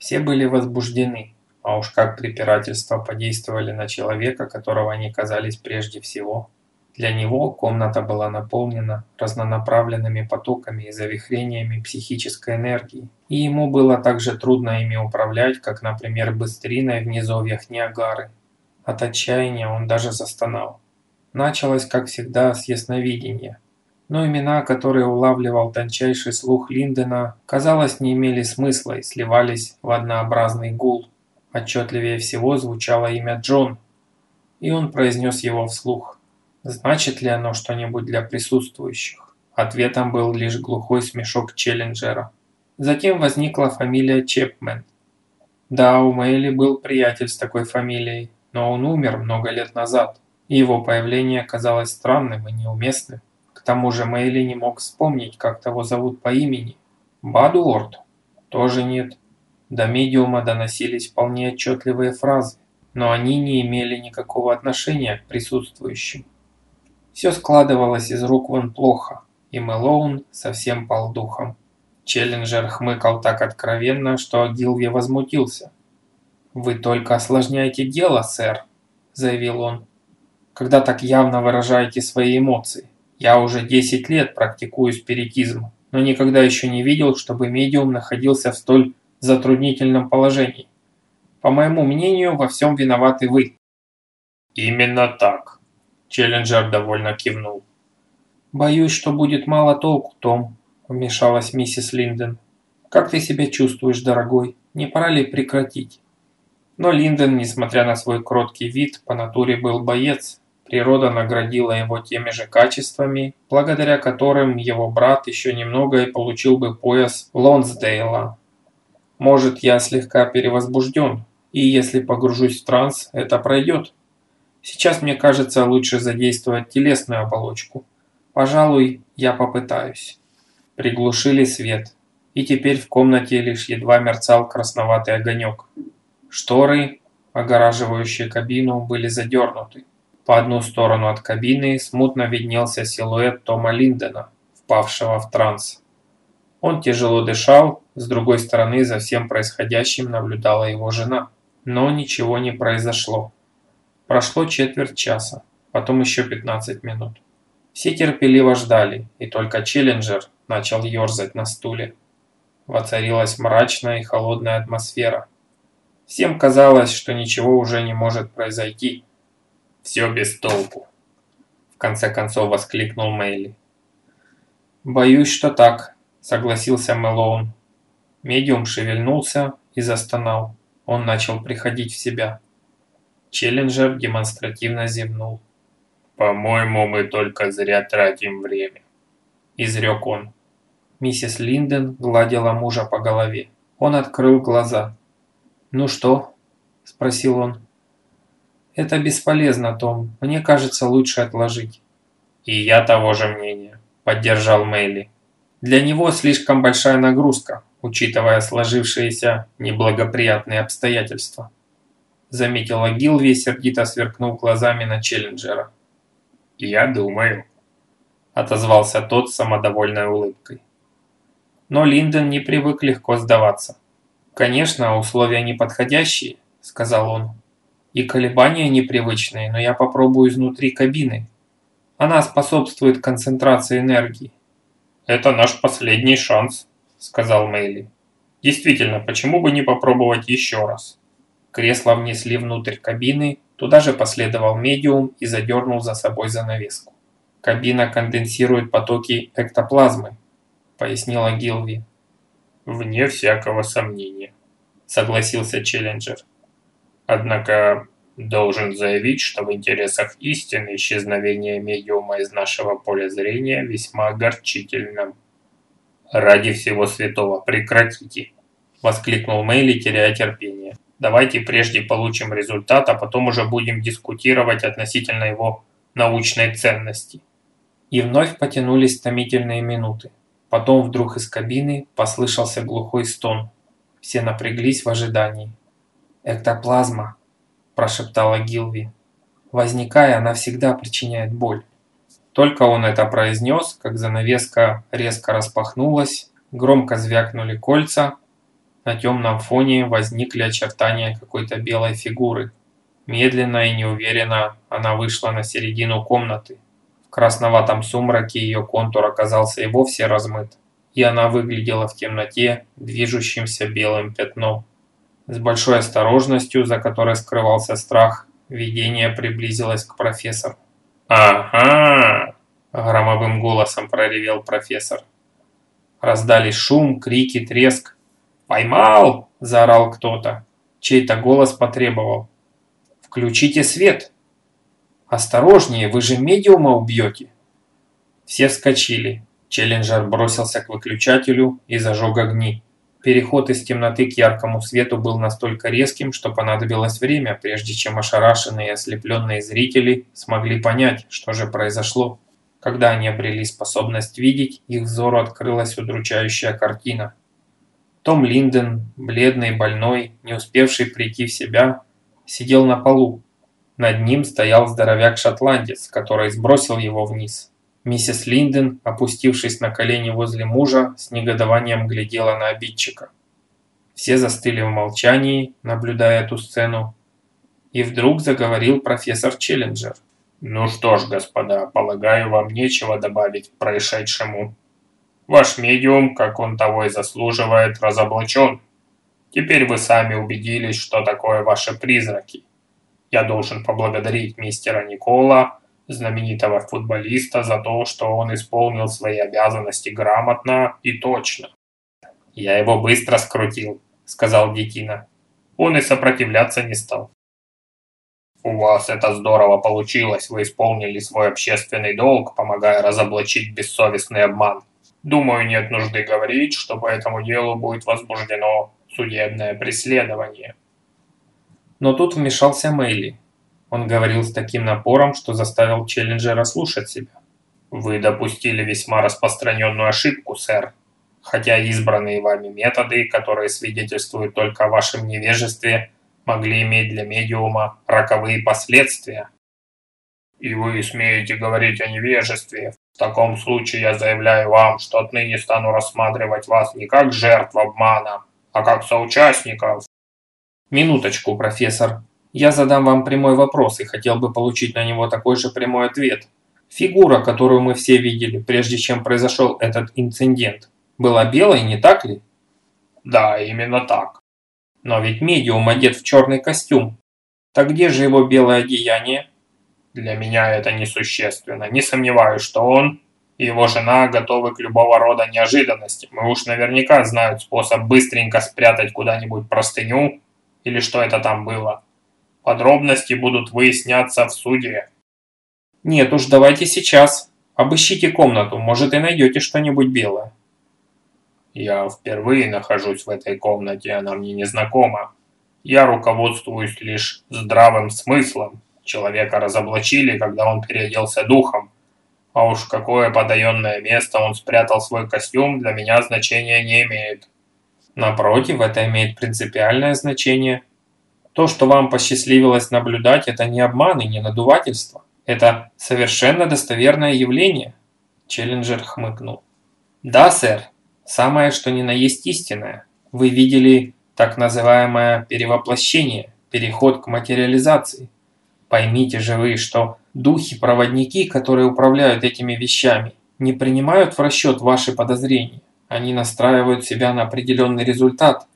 Все были возбуждены, а уж как препирательства подействовали на человека, которого они казались прежде всего. Для него комната была наполнена разнонаправленными потоками и завихрениями психической энергии, и ему было так же трудно ими управлять, как, например, быстриной в низовьях Ниагары. От отчаяния он даже застонал. Началось, как всегда, с ясновидения. Но имена, которые улавливал тончайший слух Линдена, казалось, не имели смысла и сливались в однообразный гул. Отчетливее всего звучало имя Джон, и он произнес его вслух. Значит ли оно что-нибудь для присутствующих? Ответом был лишь глухой смешок Челленджера. Затем возникла фамилия Чепмен. Да, у Мэйли был приятель с такой фамилией, но он умер много лет назад, и его появление казалось странным и неуместным. Тому же Мэйли не мог вспомнить, как того зовут по имени. Бадуорд? Тоже нет. До медиума доносились вполне отчетливые фразы, но они не имели никакого отношения к присутствующим. Все складывалось из рук вон плохо, и Мэлоун совсем пал духом. Челленджер хмыкал так откровенно, что Гилви возмутился. «Вы только осложняете дело, сэр», – заявил он, – «когда так явно выражаете свои эмоции. Я уже 10 лет практикую спиритизм, но никогда еще не видел, чтобы медиум находился в столь затруднительном положении. По моему мнению, во всем виноваты вы». «Именно так», – Челленджер довольно кивнул. «Боюсь, что будет мало толку, Том», – вмешалась миссис Линден. «Как ты себя чувствуешь, дорогой? Не пора ли прекратить?» Но Линден, несмотря на свой кроткий вид, по натуре был боец. Природа наградила его теми же качествами, благодаря которым его брат еще немного и получил бы пояс Лонсдейла. Может, я слегка перевозбужден, и если погружусь в транс, это пройдет. Сейчас мне кажется лучше задействовать телесную оболочку. Пожалуй, я попытаюсь. Приглушили свет, и теперь в комнате лишь едва мерцал красноватый огонек. Шторы, огораживающие кабину, были задернуты. По одну сторону от кабины смутно виднелся силуэт Тома Линдена, впавшего в транс. Он тяжело дышал, с другой стороны за всем происходящим наблюдала его жена. Но ничего не произошло. Прошло четверть часа, потом еще 15 минут. Все терпеливо ждали, и только Челленджер начал ерзать на стуле. Воцарилась мрачная и холодная атмосфера. Всем казалось, что ничего уже не может произойти. «Все без толку», – в конце концов воскликнул Мэйли. «Боюсь, что так», – согласился Мэлоун. Медиум шевельнулся и застонал. Он начал приходить в себя. Челленджер демонстративно зевнул. «По-моему, мы только зря тратим время», – изрек он. Миссис Линден гладила мужа по голове. Он открыл глаза. «Ну что?» – спросил он. «Это бесполезно, Том. Мне кажется, лучше отложить». «И я того же мнения», – поддержал Мэйли. «Для него слишком большая нагрузка, учитывая сложившиеся неблагоприятные обстоятельства», – заметила Гилви, сердито сверкнув глазами на Челленджера. «Я думаю», – отозвался тот с самодовольной улыбкой. Но Линдон не привык легко сдаваться. «Конечно, условия неподходящие», – сказал он. «И колебания непривычные, но я попробую изнутри кабины. Она способствует концентрации энергии». «Это наш последний шанс», – сказал Мэйли. «Действительно, почему бы не попробовать еще раз?» Кресло внесли внутрь кабины, туда же последовал медиум и задернул за собой занавеску. «Кабина конденсирует потоки эктоплазмы», – пояснила Гилви. «Вне всякого сомнения», – согласился Челленджер. «Однако должен заявить, что в интересах истины исчезновение медиума из нашего поля зрения весьма огорчительно. Ради всего святого прекратите!» – воскликнул Мэйли, теряя терпение. «Давайте прежде получим результат, а потом уже будем дискутировать относительно его научной ценности». И вновь потянулись томительные минуты. Потом вдруг из кабины послышался глухой стон. Все напряглись в ожидании. «Эктоплазма», – прошептала Гилви. «Возникая, она всегда причиняет боль». Только он это произнес, как занавеска резко распахнулась, громко звякнули кольца, На темном фоне возникли очертания какой-то белой фигуры. Медленно и неуверенно она вышла на середину комнаты. В красноватом сумраке ее контур оказался и вовсе размыт, и она выглядела в темноте движущимся белым пятном. С большой осторожностью, за которой скрывался страх, видение приблизилось к профессору. «Ага!» – громовым голосом проревел профессор. Раздались шум, крики, треск. «Поймал!» – заорал кто-то. Чей-то голос потребовал. «Включите свет!» «Осторожнее, вы же медиума убьете!» Все вскочили. Челленджер бросился к выключателю и зажег огни. Переход из темноты к яркому свету был настолько резким, что понадобилось время, прежде чем ошарашенные и ослепленные зрители смогли понять, что же произошло. Когда они обрели способность видеть, их взору открылась удручающая картина. Том Линден, бледный, больной, не успевший прийти в себя, сидел на полу. Над ним стоял здоровяк-шотландец, который сбросил его вниз. Миссис Линден, опустившись на колени возле мужа, с негодованием глядела на обидчика. Все застыли в молчании, наблюдая эту сцену. И вдруг заговорил профессор Челленджер. «Ну что ж, господа, полагаю, вам нечего добавить к происшедшему. Ваш медиум, как он того и заслуживает, разоблачен. Теперь вы сами убедились, что такое ваши призраки. Я должен поблагодарить мистера Никола, знаменитого футболиста, за то, что он исполнил свои обязанности грамотно и точно. «Я его быстро скрутил», — сказал Детина. Он и сопротивляться не стал. «У вас это здорово получилось, вы исполнили свой общественный долг, помогая разоблачить бессовестный обман. Думаю, нет нужды говорить, что по этому делу будет возбуждено судебное преследование». Но тут вмешался Мэйли. Он говорил с таким напором, что заставил Челленджера слушать себя. «Вы допустили весьма распространенную ошибку, сэр. Хотя избранные вами методы, которые свидетельствуют только о вашем невежестве, могли иметь для медиума роковые последствия». «И вы смеете говорить о невежестве. В таком случае я заявляю вам, что отныне стану рассматривать вас не как жертв обмана, а как соучастников, Минуточку, профессор. Я задам вам прямой вопрос и хотел бы получить на него такой же прямой ответ. Фигура, которую мы все видели, прежде чем произошел этот инцидент, была белой, не так ли? Да, именно так. Но ведь медиум одет в черный костюм. Так где же его белое одеяние? Для меня это несущественно. Не сомневаюсь, что он и его жена готовы к любого рода неожиданностям. Мы уж наверняка знают способ быстренько спрятать куда-нибудь простыню или что это там было. Подробности будут выясняться в суде. Нет уж, давайте сейчас. Обыщите комнату, может и найдете что-нибудь белое. Я впервые нахожусь в этой комнате, она мне не знакома. Я руководствуюсь лишь здравым смыслом. Человека разоблачили, когда он переоделся духом. А уж какое подаенное место он спрятал свой костюм, для меня значения не имеет. Напротив, это имеет принципиальное значение. То, что вам посчастливилось наблюдать, это не обман и не надувательство. Это совершенно достоверное явление. Челленджер хмыкнул. Да, сэр, самое что ни на есть истинное. Вы видели так называемое перевоплощение, переход к материализации. Поймите же вы, что духи-проводники, которые управляют этими вещами, не принимают в расчет ваши подозрения. Они настраивают себя на определенный результат.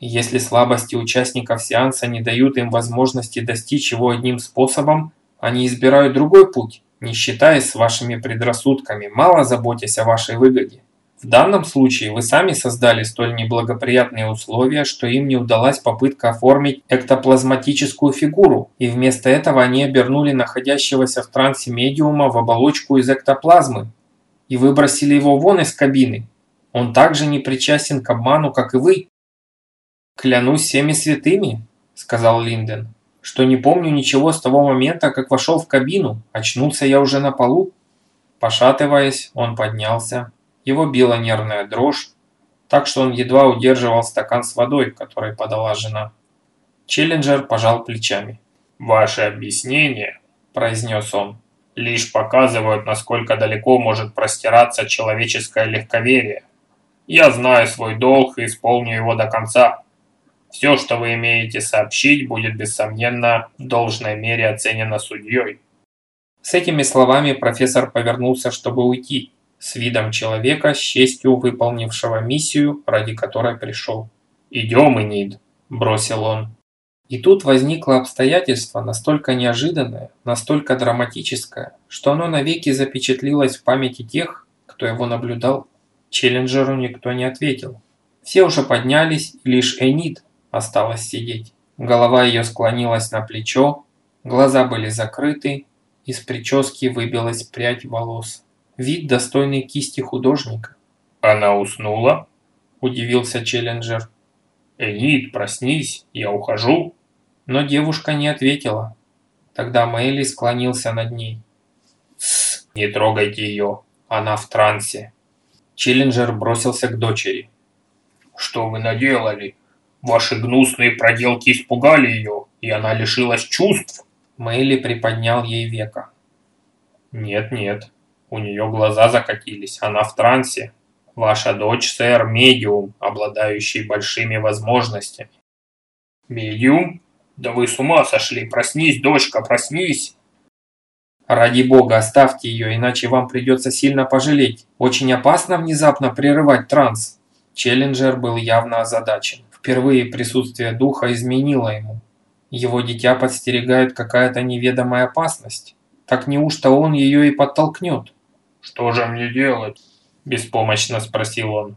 Если слабости участников сеанса не дают им возможности достичь его одним способом, они избирают другой путь, не считаясь с вашими предрассудками, мало заботясь о вашей выгоде. В данном случае вы сами создали столь неблагоприятные условия, что им не удалась попытка оформить эктоплазматическую фигуру, и вместо этого они обернули находящегося в трансе медиума в оболочку из эктоплазмы и выбросили его вон из кабины, он также не причастен к обману, как и вы. Клянусь всеми святыми, сказал Линден, что не помню ничего с того момента, как вошел в кабину. Очнулся я уже на полу. Пошатываясь, он поднялся. Его била нервная дрожь, так что он едва удерживал стакан с водой, который подала жена. Челленджер пожал плечами. «Ваше объяснение», – произнес он, – «лишь показывают, насколько далеко может простираться человеческое легковерие. Я знаю свой долг и исполню его до конца. Все, что вы имеете сообщить, будет, бессомненно, в должной мере оценено судьей». С этими словами профессор повернулся, чтобы уйти, с видом человека, с честью выполнившего миссию, ради которой пришел. «Идем, Энид», – бросил он. И тут возникло обстоятельство настолько неожиданное, настолько драматическое, что оно навеки запечатлилось в памяти тех, кто его наблюдал. Челленджеру никто не ответил. Все уже поднялись, лишь Энид осталась сидеть. Голова ее склонилась на плечо, глаза были закрыты, из прически выбилась прядь волос. Вид достойный кисти художника. «Она уснула?» – удивился Челленджер. «Энид, проснись, я ухожу». Но девушка не ответила. Тогда Мэйли склонился над ней. «Тссс, не трогайте ее, она в трансе». Челленджер бросился к дочери. «Что вы наделали? Ваши гнусные проделки испугали ее, и она лишилась чувств?» Мэйли приподнял ей века. «Нет-нет, у нее глаза закатились, она в трансе. Ваша дочь, сэр, медиум, обладающий большими возможностями». «Медиум? Да вы с ума сошли! Проснись, дочка, проснись!» «Ради бога, оставьте ее, иначе вам придется сильно пожалеть. Очень опасно внезапно прерывать транс». Челленджер был явно озадачен. Впервые присутствие духа изменило ему. Его дитя подстерегает какая-то неведомая опасность. Так неужто он ее и подтолкнет? «Что же мне делать?» – беспомощно спросил он.